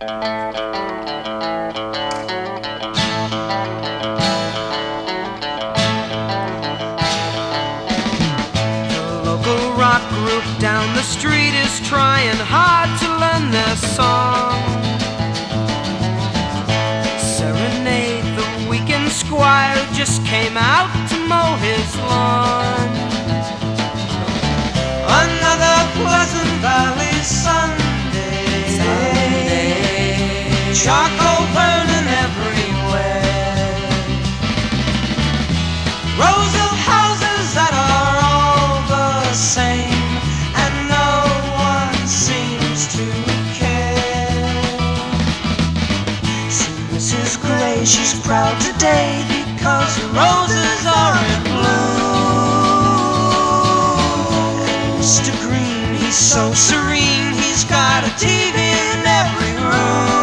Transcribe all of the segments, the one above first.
The local rock group down the street is trying hard to learn their song. Serenade the weekend squire just came out to mow his lawn. Charcoal burning everywhere. Rows of houses that are all the same, and no one seems to care. See Mrs. Gray, she's proud today because the roses are in bloom. And Mr. Green, he's so serene, he's got a TV in every room.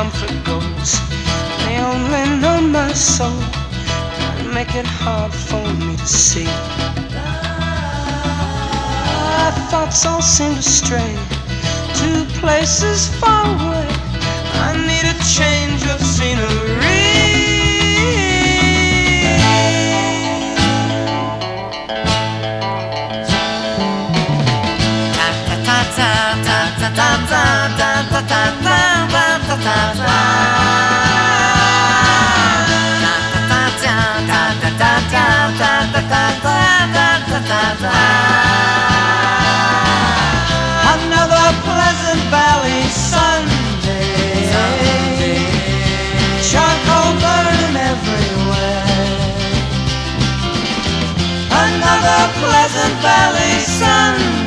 Comfort goes, they only know my soul, and make it hard for me to see. My thoughts all seem to stray to places far away. I need a change of scenery. Another Pleasant Valley Sunday.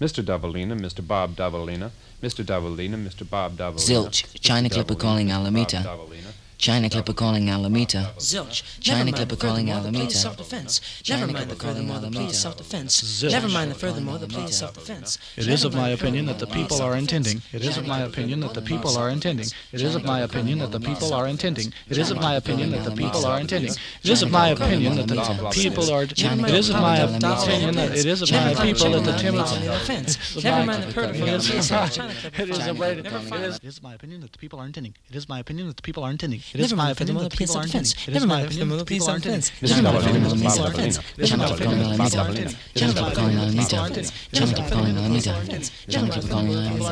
Mr. Dobalina, Mr. Bob Dobalina, Mr. Dobalina, Mr. Bob Dobalina. Zilch, China Clipper calling. Alameda. Dobalina. China Clipper calling Alameda. Zilch. China Never mind Clipper the calling furthermore, the Alameda. self-defense. Never mind the furthermore, the plea is self-defense. Zilch. Never mind the furthermore, the plea is self-defense. It is of my opinion that the people are intending. It is of my opinion that the people are intending. It is of my opinion that the people are intending. It is of my opinion that the people are intending. It is of my opinion that the people are. It is of my opinion that it is of my people that the timid. offense. Never mind the furthermore, the plea is self-defense. It is of right. It is. It is my opinion that the people are intending. It is my opinion that the people are intending. It Never mind the opinion furthermore, that the the plea is people are intending. self-defense. It is Never mind the furthermore, that the the plea is people are intending. self-defense. It is China my Clipper opinion calling that the people are Alameda. intending. It is China my Clipper opinion calling that the people are Alameda. intending. It China is my Clipper calling opinion that the people are intending. China Clipper calling Alameda. China Clipper calling Alameda.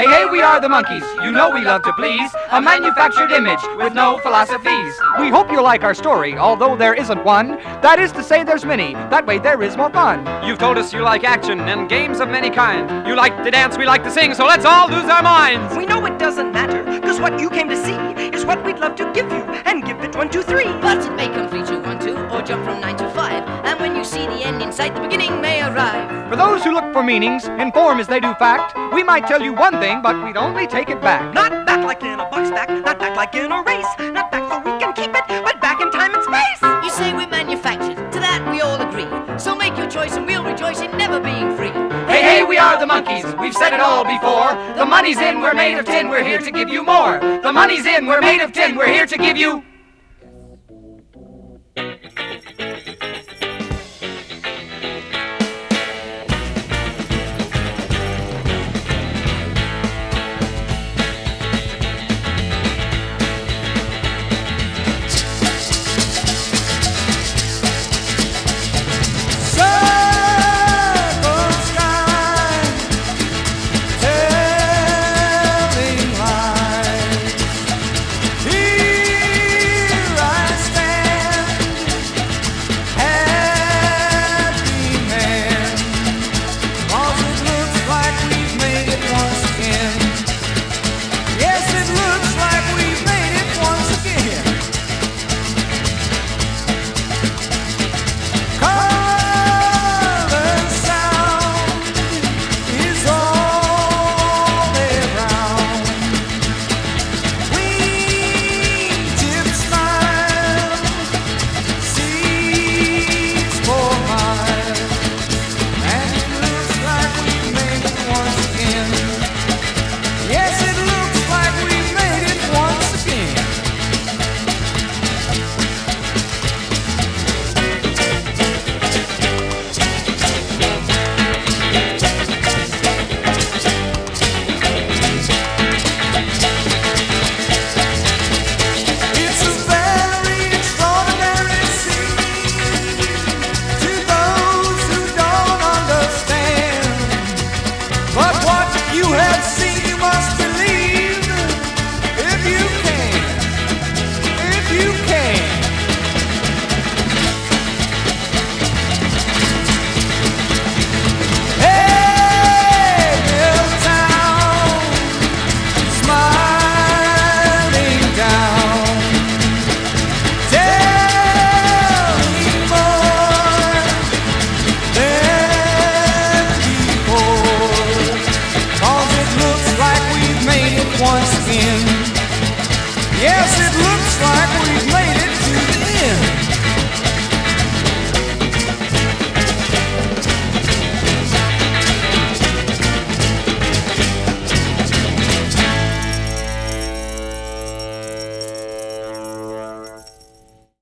Hey, hey, we are the Monkees. You know we love to please. A manufactured image with no philosophies. We hope you like our story, although there isn't one. That is to say, there's many. That way, there is more fun. You've told us you like action and games of many kind. You like to dance, we like to sing, so let's all lose our minds. We know it doesn't matter, cause what you came to see is what we'd love to give you, and give it one, two, three. But it may come three, two, one, two, or jump from nine to five. And when you see the end in sight, the beginning may arrive. For those who look for meanings, inform as they do fact, we might tell you one thing, but we'd only take it back. Not back like in a box back, not back like in a race, not back so we can keep it, but back in time and space. You say we're manufactured, to that we all agree. So make your choice and we'll rejoice in never being free. Hey, hey, we are the Monkees. We've said it all before. The money's in, we're made of tin, we're here to give you more. The money's in, we're made of tin, we're here to give you